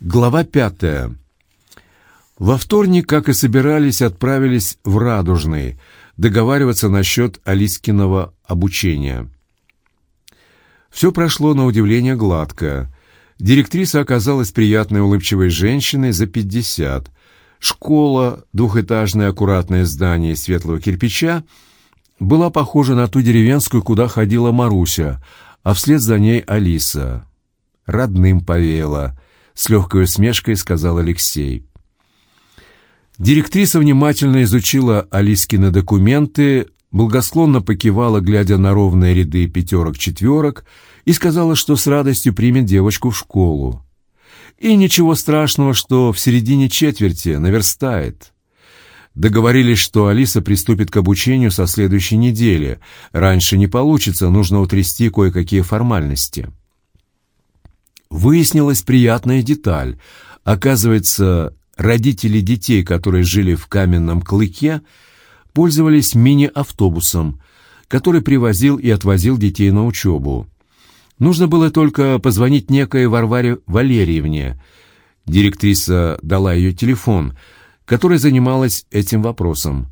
Глава пятая. Во вторник, как и собирались, отправились в Радужный договариваться насчет Алискиного обучения. Все прошло на удивление гладко. Директриса оказалась приятной улыбчивой женщиной за пятьдесят. Школа, двухэтажное аккуратное здание светлого кирпича, была похожа на ту деревенскую, куда ходила Маруся, а вслед за ней Алиса. Родным повеяло — с легкой усмешкой сказал Алексей. Директриса внимательно изучила Алискины документы, благосклонно покивала, глядя на ровные ряды пятерок-четверок, и сказала, что с радостью примет девочку в школу. И ничего страшного, что в середине четверти наверстает. Договорились, что Алиса приступит к обучению со следующей недели. Раньше не получится, нужно утрясти кое-какие формальности. Выяснилась приятная деталь. Оказывается, родители детей, которые жили в каменном клыке, пользовались мини-автобусом, который привозил и отвозил детей на учебу. Нужно было только позвонить некой Варваре Валерьевне. Директриса дала ее телефон, который занималась этим вопросом.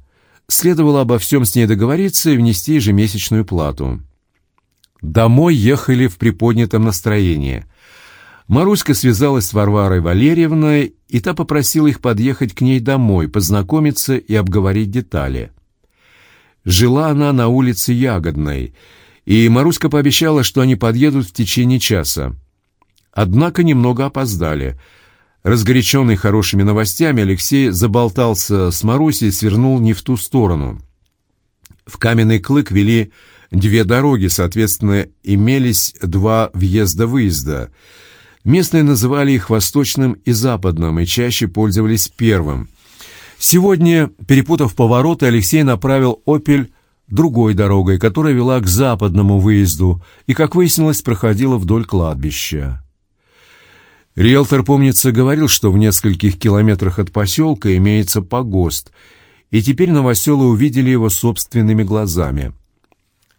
Следовало обо всем с ней договориться и внести ежемесячную плату. Домой ехали в приподнятом настроении. Маруська связалась с Варварой Валерьевной, и та попросила их подъехать к ней домой, познакомиться и обговорить детали. Жила она на улице Ягодной, и Маруська пообещала, что они подъедут в течение часа. Однако немного опоздали. Разгоряченный хорошими новостями, Алексей заболтался с Марусей и свернул не в ту сторону. В каменный клык вели две дороги, соответственно, имелись два въезда-выезда — Местные называли их восточным и западным, и чаще пользовались первым. Сегодня, перепутав повороты, Алексей направил «Опель» другой дорогой, которая вела к западному выезду и, как выяснилось, проходила вдоль кладбища. Риэлтор, помнится, говорил, что в нескольких километрах от поселка имеется погост, и теперь новоселы увидели его собственными глазами.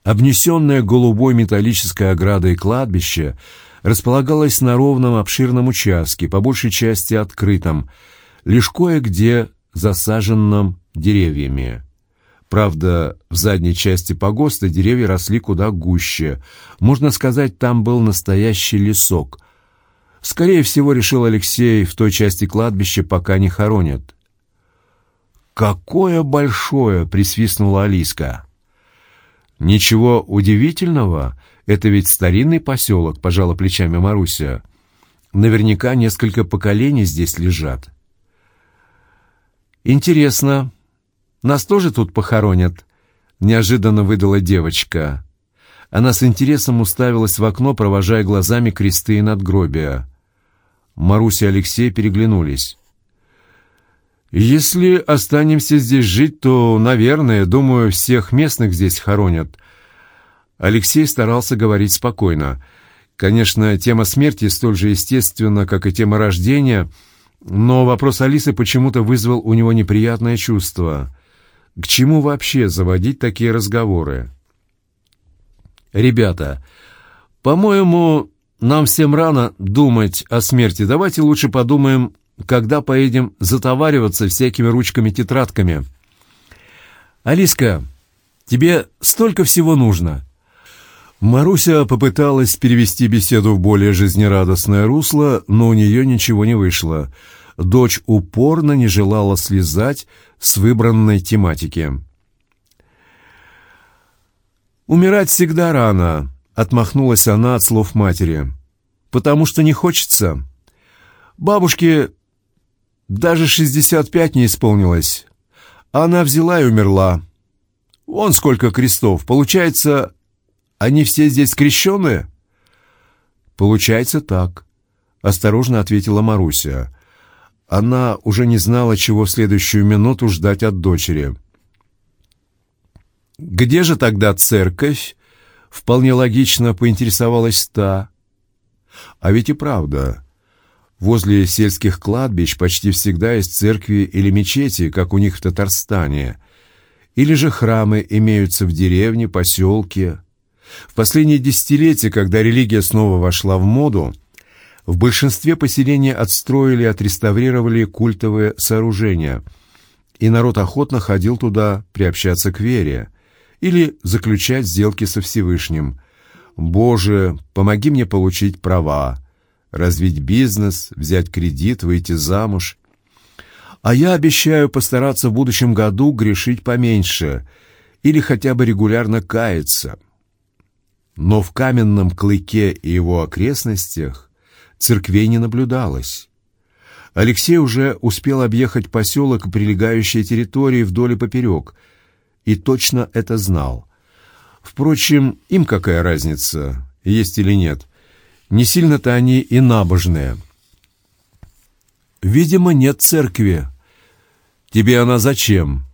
Обнесенное голубой металлической оградой кладбище — располагалась на ровном обширном участке, по большей части открытом, лишь кое-где засаженном деревьями. Правда, в задней части погоста деревья росли куда гуще. Можно сказать, там был настоящий лесок. Скорее всего, решил Алексей, в той части кладбища пока не хоронят. «Какое большое!» — присвистнула Алиска. «Ничего удивительного», это ведь старинный поселок, пожала плечами Маруся. Наверняка несколько поколений здесь лежат. Интересно, нас тоже тут похоронят? Неожиданно выдала девочка. Она с интересом уставилась в окно, провожая глазами кресты и надгробия. Маруся и Алексей переглянулись. «Если останемся здесь жить, то, наверное, думаю, всех местных здесь хоронят», Алексей старался говорить спокойно. Конечно, тема смерти столь же естественна, как и тема рождения, но вопрос Алисы почему-то вызвал у него неприятное чувство. К чему вообще заводить такие разговоры? «Ребята, по-моему, нам всем рано думать о смерти. Давайте лучше подумаем, когда поедем затовариваться всякими ручками-тетрадками. Алиска, тебе столько всего нужно». Маруся попыталась перевести беседу в более жизнерадостное русло, но у нее ничего не вышло. Дочь упорно не желала слезать с выбранной тематики. «Умирать всегда рано», — отмахнулась она от слов матери. «Потому что не хочется. Бабушке даже шестьдесят пять не исполнилось. Она взяла и умерла. Вон сколько крестов. Получается, они все здесь крещеные?» «Получается так», — осторожно ответила Маруся. Она уже не знала, чего в следующую минуту ждать от дочери. «Где же тогда церковь?» — вполне логично поинтересовалась та. «А ведь и правда». Возле сельских кладбищ почти всегда есть церкви или мечети, как у них в Татарстане. Или же храмы имеются в деревне, поселке. В последние десятилетия, когда религия снова вошла в моду, В большинстве поселений отстроили и отреставрировали культовые сооружения, и народ охотно ходил туда приобщаться к вере или заключать сделки со Всевышним. «Боже, помоги мне получить права, развить бизнес, взять кредит, выйти замуж. А я обещаю постараться в будущем году грешить поменьше или хотя бы регулярно каяться». Но в каменном клыке и его окрестностях церквей не наблюдалось. Алексей уже успел объехать поселок и прилегающие территории вдоль и поперек, и точно это знал. Впрочем, им какая разница, есть или нет. Не сильно-то они и набожные. Видимо, нет церкви. Тебе она зачем?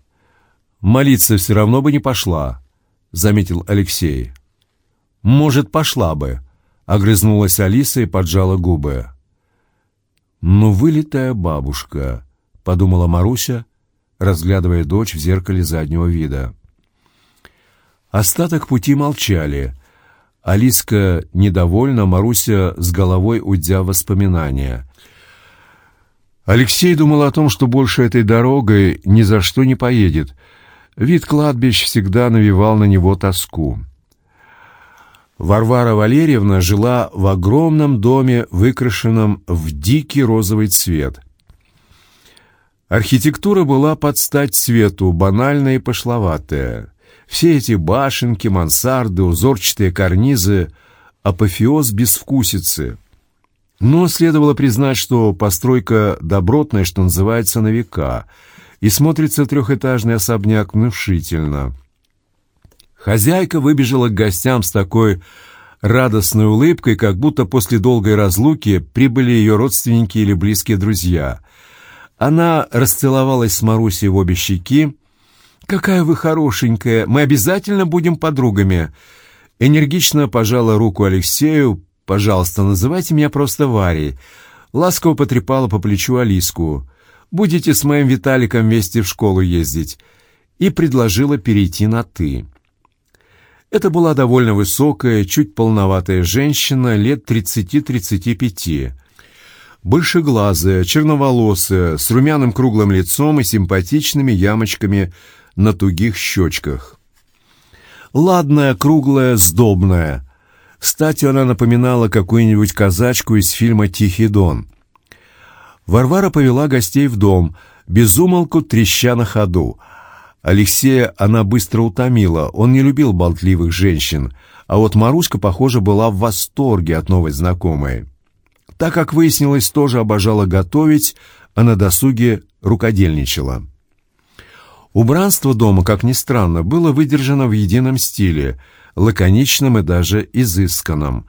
Молиться все равно бы не пошла, заметил Алексей. Может, пошла бы, огрызнулась Алиса и поджала губы. «Ну, вылитая бабушка», — подумала Маруся, разглядывая дочь в зеркале заднего вида. Остаток пути молчали. Алиска недовольна, Маруся с головой уйдя в воспоминания. Алексей думал о том, что больше этой дорогой ни за что не поедет. Вид кладбищ всегда навевал на него тоску. Варвара Валерьевна жила в огромном доме, выкрашенном в дикий розовый цвет. Архитектура была под стать цвету, банальная и пошловатая. Все эти башенки, мансарды, узорчатые карнизы — апофеоз безвкусицы. Но следовало признать, что постройка добротная, что называется, на века, и смотрится трехэтажный особняк внушительно — Хозяйка выбежала к гостям с такой радостной улыбкой, как будто после долгой разлуки прибыли ее родственники или близкие друзья. Она расцеловалась с Марусей в обе щеки. «Какая вы хорошенькая! Мы обязательно будем подругами!» Энергично пожала руку Алексею. «Пожалуйста, называйте меня просто Варей». Ласково потрепала по плечу Алиску. «Будете с моим Виталиком вместе в школу ездить». И предложила перейти на «ты». Это была довольно высокая, чуть полноватая женщина лет 30-35. Большеглазая, черноволосая, с румяным круглым лицом и симпатичными ямочками на тугих щечках. Ладная, круглая, сдобная. Статью она напоминала какую-нибудь казачку из фильма «Тихий дон». Варвара повела гостей в дом, безумолку треща на ходу — Алексея она быстро утомила, он не любил болтливых женщин, а вот Маруська, похоже, была в восторге от новой знакомой. Так как выяснилось, тоже обожала готовить, а на досуге рукодельничала. Убранство дома, как ни странно, было выдержано в едином стиле, лаконичном и даже изысканном.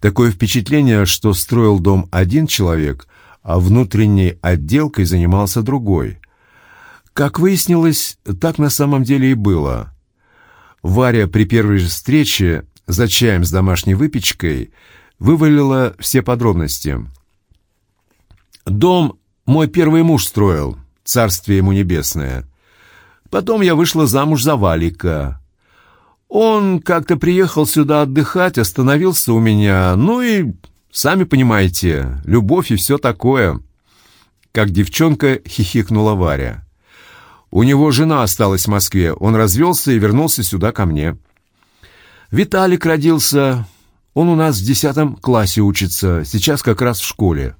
Такое впечатление, что строил дом один человек, а внутренней отделкой занимался другой – как выяснилось, так на самом деле и было. Варя при первой же встрече за чаем с домашней выпечкой вывалила все подробности. «Дом мой первый муж строил, царствие ему небесное. Потом я вышла замуж за Валика. Он как-то приехал сюда отдыхать, остановился у меня, ну и, сами понимаете, любовь и все такое». Как девчонка хихикнула Варя. У него жена осталась в Москве, он развелся и вернулся сюда ко мне. Виталик родился, он у нас в десятом классе учится, сейчас как раз в школе.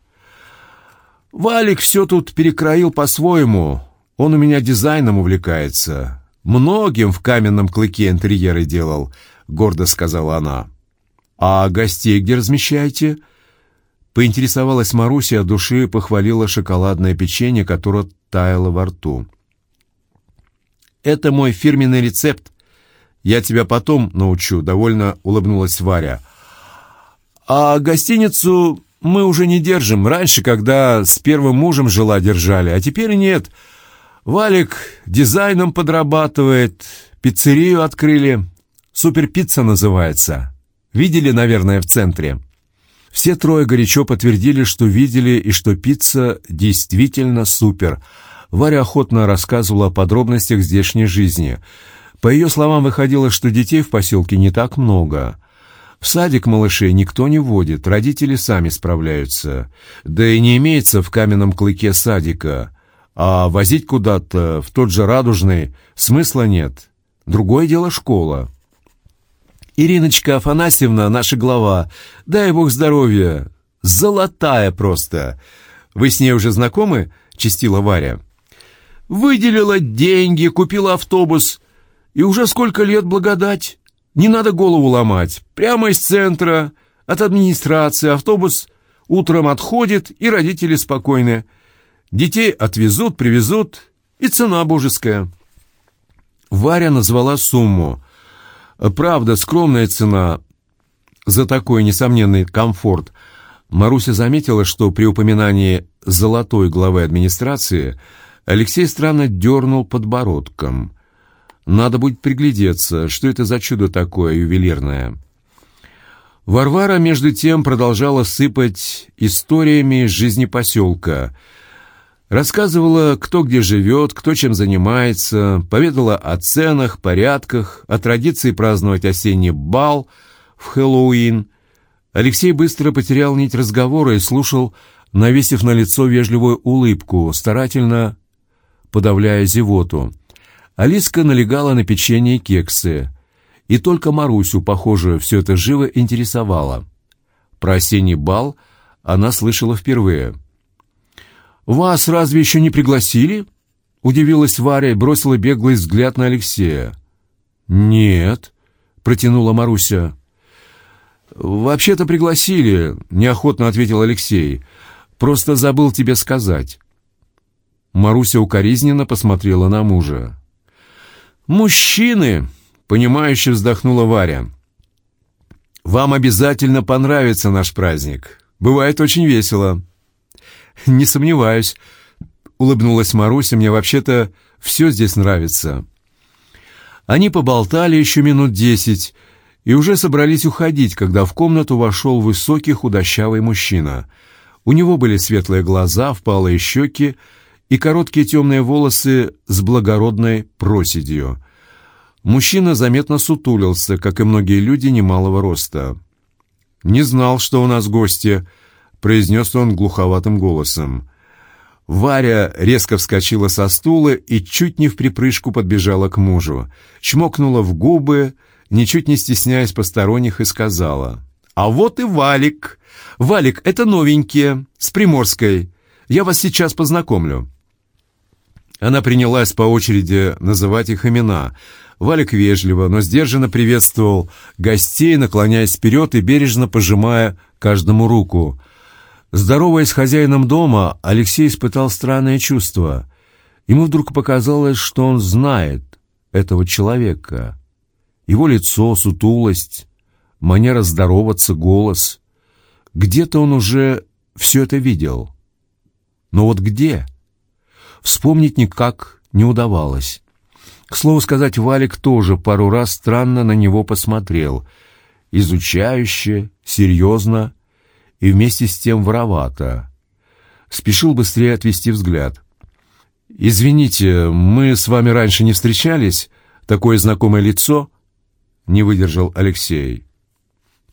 Валик все тут перекроил по-своему, он у меня дизайном увлекается. Многим в каменном клыке интерьеры делал, гордо сказала она. А гостей где размещаете? Поинтересовалась Маруся, от души похвалила шоколадное печенье, которое таяло во рту. Это мой фирменный рецепт. Я тебя потом научу», — довольно улыбнулась Варя. «А гостиницу мы уже не держим. Раньше, когда с первым мужем жила, держали, а теперь нет. Валик дизайном подрабатывает, пиццерию открыли. Суперпицца называется. Видели, наверное, в центре?» Все трое горячо подтвердили, что видели и что пицца действительно супер — Варя охотно рассказывала о подробностях здешней жизни. По ее словам, выходило, что детей в поселке не так много. В садик малышей никто не водит, родители сами справляются. Да и не имеется в каменном клыке садика, а возить куда-то в тот же радужный смысла нет. Другое дело школа. Ириночка Афанасьевна, наша глава, дай бог здоровья, золотая просто. Вы с ней уже знакомы?» — чистила Варя. «Выделила деньги, купила автобус. И уже сколько лет благодать. Не надо голову ломать. Прямо из центра, от администрации автобус утром отходит, и родители спокойны. Детей отвезут, привезут, и цена божеская». Варя назвала сумму. Правда, скромная цена за такой несомненный комфорт. Маруся заметила, что при упоминании «золотой главы администрации» Алексей странно дернул подбородком. Надо будет приглядеться, что это за чудо такое ювелирное. Варвара, между тем, продолжала сыпать историями из жизни поселка. Рассказывала, кто где живет, кто чем занимается, поведала о ценах, порядках, о традиции праздновать осенний бал в Хэллоуин. Алексей быстро потерял нить разговора и слушал, навесив на лицо вежливую улыбку, старательно подавляя зевоту. Алиска налегала на печенье и кексы, и только Марусю, похоже, все это живо интересовало. Про осенний бал она слышала впервые. «Вас разве еще не пригласили?» — удивилась Варя и бросила беглый взгляд на Алексея. «Нет», — протянула Маруся. «Вообще-то пригласили», — неохотно ответил Алексей. «Просто забыл тебе сказать». Маруся укоризненно посмотрела на мужа. «Мужчины!» — понимающе вздохнула Варя. «Вам обязательно понравится наш праздник. Бывает очень весело». «Не сомневаюсь», — улыбнулась Маруся. «Мне вообще-то все здесь нравится». Они поболтали еще минут десять и уже собрались уходить, когда в комнату вошел высокий худощавый мужчина. У него были светлые глаза, впалые щеки, и короткие темные волосы с благородной проседью. Мужчина заметно сутулился, как и многие люди немалого роста. «Не знал, что у нас гости», — произнес он глуховатым голосом. Варя резко вскочила со стула и чуть не в припрыжку подбежала к мужу, чмокнула в губы, ничуть не стесняясь посторонних, и сказала. «А вот и Валик! Валик, это новенькие, с Приморской. Я вас сейчас познакомлю». Она принялась по очереди называть их имена. Валик вежливо, но сдержанно приветствовал гостей, наклоняясь вперед и бережно пожимая каждому руку. Здороваясь с хозяином дома, Алексей испытал странное чувство. Ему вдруг показалось, что он знает этого человека. Его лицо, сутулость, манера здороваться, голос. Где-то он уже все это видел. Но вот где? — Вспомнить никак не удавалось. К слову сказать, Валик тоже пару раз странно на него посмотрел. Изучающе, серьезно и вместе с тем воровато. Спешил быстрее отвести взгляд. «Извините, мы с вами раньше не встречались? Такое знакомое лицо?» Не выдержал Алексей.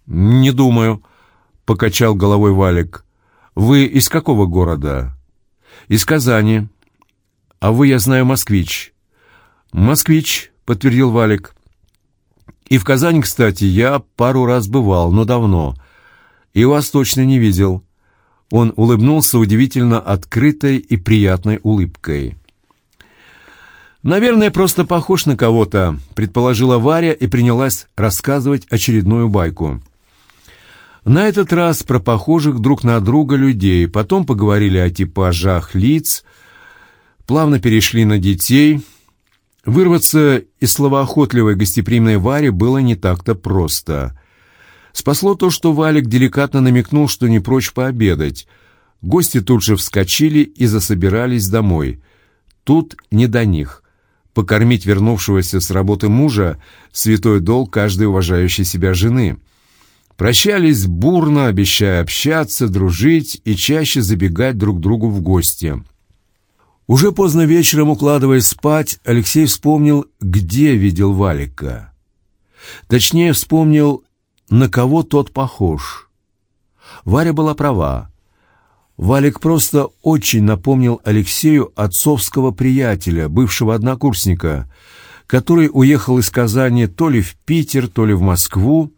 «Не думаю», — покачал головой Валик. «Вы из какого города?» «Из Казани. «А вы, я знаю, москвич». «Москвич», — подтвердил Валик. «И в Казани, кстати, я пару раз бывал, но давно. И вас точно не видел». Он улыбнулся удивительно открытой и приятной улыбкой. «Наверное, просто похож на кого-то», — предположила Варя и принялась рассказывать очередную байку. На этот раз про похожих друг на друга людей, потом поговорили о типажах лиц, плавно перешли на детей. Вырваться из словоохотливой гостеприимной Вари было не так-то просто. Спасло то, что Валик деликатно намекнул, что не прочь пообедать. Гости тут же вскочили и засобирались домой. Тут не до них. Покормить вернувшегося с работы мужа — святой долг каждой уважающей себя жены. Прощались бурно, обещая общаться, дружить и чаще забегать друг другу в гости. Уже поздно вечером, укладываясь спать, Алексей вспомнил, где видел Валика. Точнее, вспомнил на кого тот похож. Варя была права. Валик просто очень напомнил Алексею отцовского приятеля, бывшего однокурсника, который уехал из Казани то ли в Питер, то ли в Москву.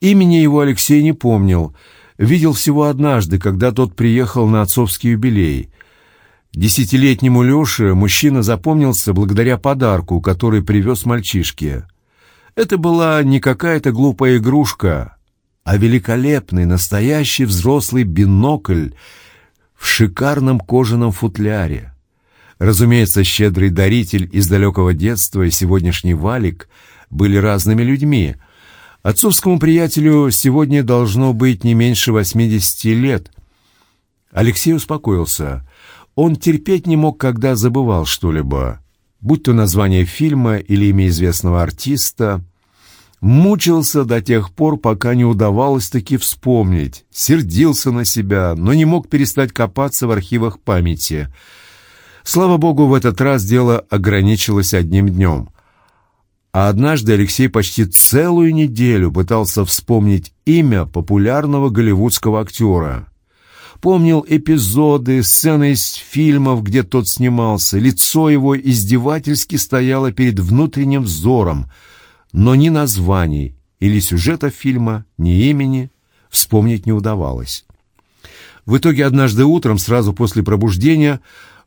Имени его Алексей не помнил, видел всего однажды, когда тот приехал на отцовский юбилей. Десятилетнему Леше мужчина запомнился благодаря подарку, который привез мальчишке. Это была не какая-то глупая игрушка, а великолепный, настоящий взрослый бинокль в шикарном кожаном футляре. Разумеется, щедрый даритель из далекого детства и сегодняшний валик были разными людьми. Отцовскому приятелю сегодня должно быть не меньше 80 лет. Алексей успокоился. Он терпеть не мог, когда забывал что-либо, будь то название фильма или имя известного артиста. Мучился до тех пор, пока не удавалось таки вспомнить. Сердился на себя, но не мог перестать копаться в архивах памяти. Слава богу, в этот раз дело ограничилось одним днем. А однажды Алексей почти целую неделю пытался вспомнить имя популярного голливудского актера помнил эпизоды, сцены из фильмов, где тот снимался. Лицо его издевательски стояло перед внутренним взором, но ни названий или сюжета фильма, ни имени вспомнить не удавалось. В итоге однажды утром, сразу после пробуждения,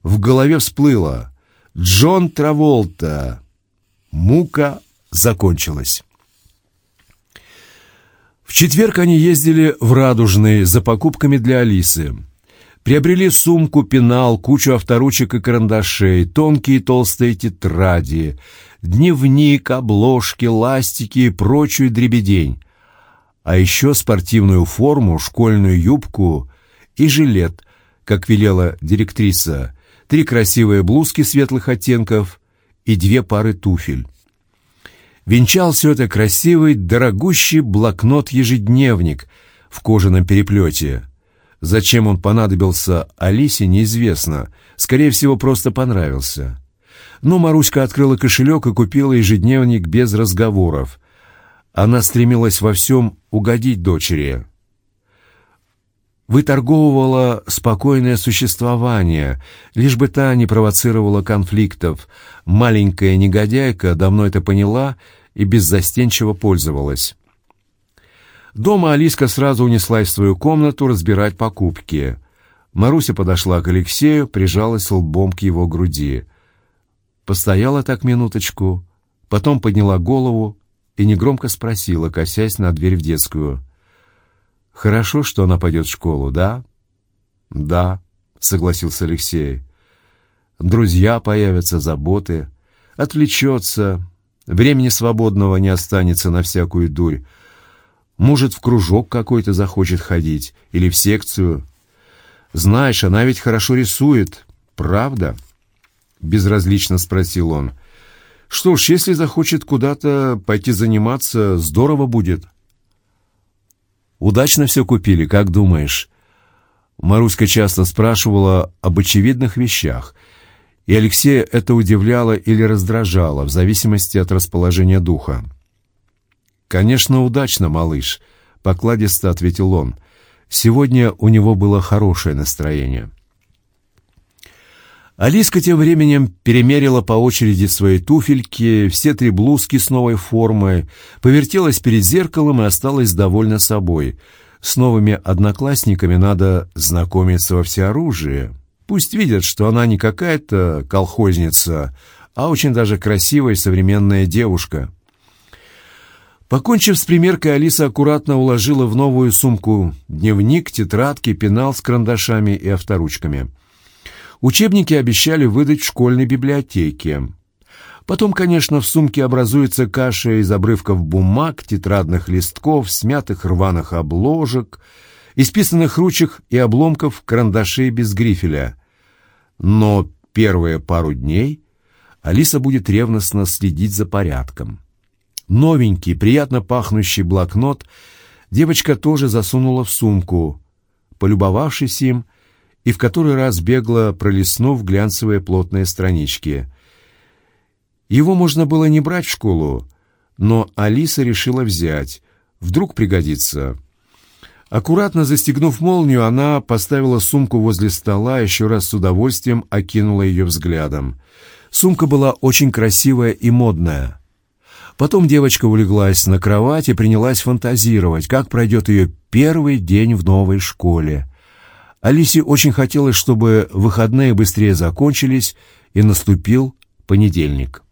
в голове всплыло «Джон Траволта». Мука закончилась. В четверг они ездили в Радужный за покупками для Алисы. Приобрели сумку, пенал, кучу авторучек и карандашей, тонкие и толстые тетради, дневник, обложки, ластики и прочую дребедень. А еще спортивную форму, школьную юбку и жилет, как велела директриса, три красивые блузки светлых оттенков и две пары туфель. Венчал все это красивый, дорогущий блокнот-ежедневник в кожаном переплете. Зачем он понадобился Алисе, неизвестно. Скорее всего, просто понравился. Но Маруська открыла кошелек и купила ежедневник без разговоров. Она стремилась во всем угодить дочери. Выторговывала спокойное существование, лишь бы та не провоцировала конфликтов. Маленькая негодяйка давно это поняла и беззастенчиво пользовалась. Дома Алиска сразу унеслась в свою комнату разбирать покупки. Маруся подошла к Алексею, прижалась лбом к его груди. Постояла так минуточку, потом подняла голову и негромко спросила, косясь на дверь в детскую. «Хорошо, что она пойдет в школу, да?» «Да», — согласился Алексей. «Друзья появятся, заботы, отвлечется, времени свободного не останется на всякую дурь. Может, в кружок какой-то захочет ходить или в секцию. Знаешь, она ведь хорошо рисует, правда?» Безразлично спросил он. «Что ж, если захочет куда-то пойти заниматься, здорово будет». «Удачно все купили, как думаешь?» Маруська часто спрашивала об очевидных вещах, и Алексея это удивляло или раздражало, в зависимости от расположения духа. «Конечно, удачно, малыш», — покладисто ответил он. «Сегодня у него было хорошее настроение». Алиска тем временем перемерила по очереди свои туфельки, все три блузки с новой формой, повертелась перед зеркалом и осталась довольна собой. С новыми одноклассниками надо знакомиться во всеоружии. Пусть видят, что она не какая-то колхозница, а очень даже красивая современная девушка. Покончив с примеркой, Алиса аккуратно уложила в новую сумку дневник, тетрадки, пенал с карандашами и авторучками. Учебники обещали выдать в школьной библиотеке. Потом, конечно, в сумке образуется каша из обрывков бумаг, тетрадных листков, смятых рваных обложек, исписанных ручек и обломков карандашей без грифеля. Но первые пару дней Алиса будет ревностно следить за порядком. Новенький, приятно пахнущий блокнот девочка тоже засунула в сумку, полюбовавшись им, и в который раз бегло пролистнув глянцевые плотные странички. Его можно было не брать в школу, но Алиса решила взять. Вдруг пригодится. Аккуратно застегнув молнию, она поставила сумку возле стола, еще раз с удовольствием окинула ее взглядом. Сумка была очень красивая и модная. Потом девочка улеглась на кровать и принялась фантазировать, как пройдет ее первый день в новой школе. Алисе очень хотелось, чтобы выходные быстрее закончились, и наступил понедельник.